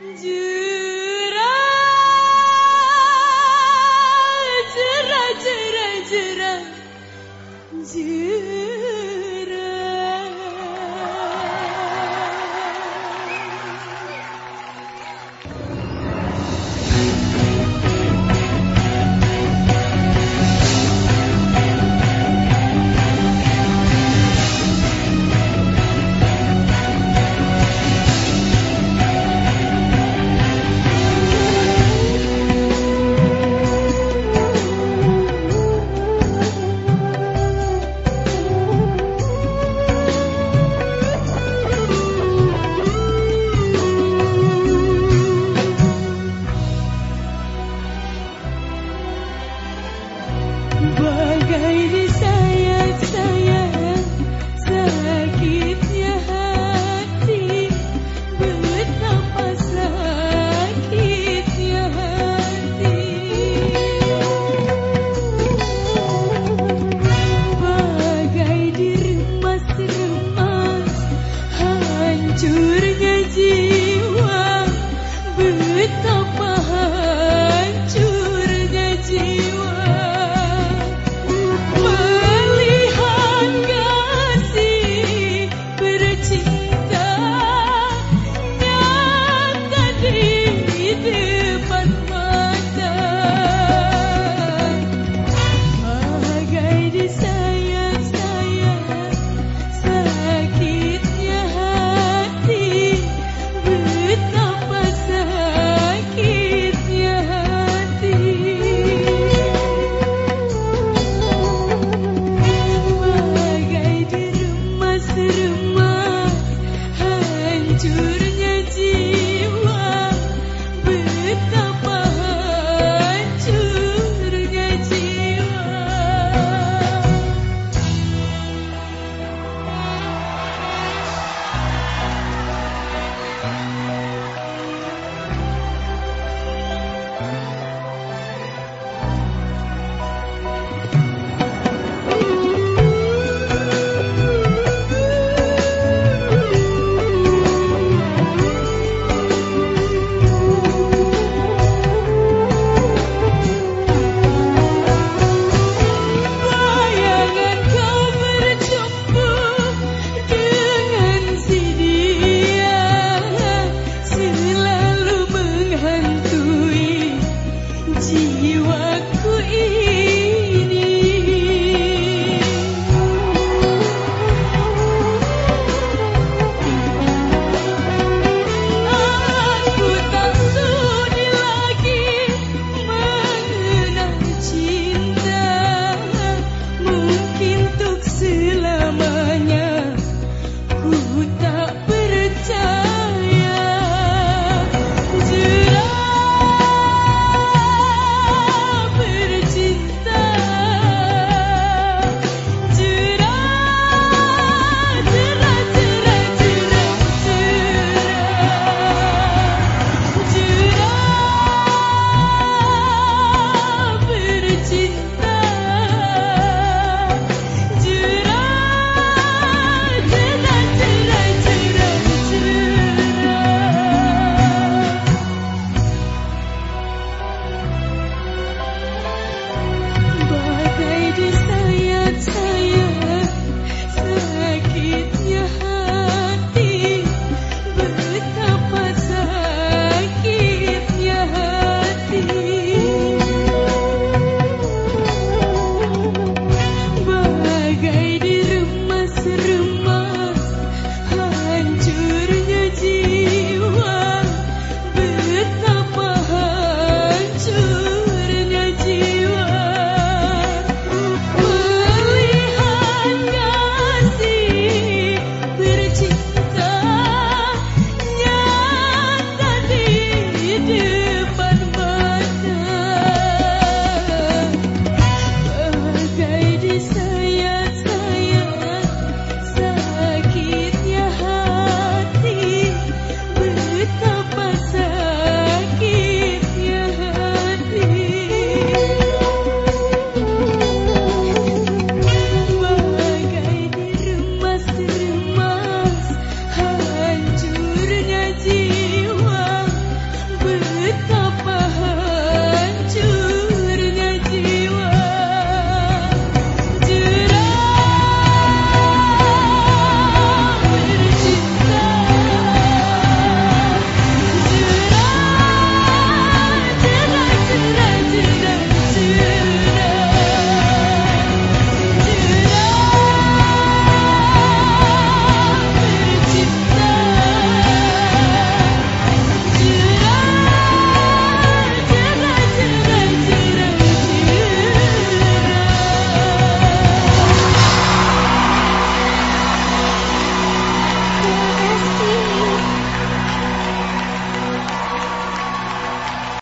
Dieu. But they.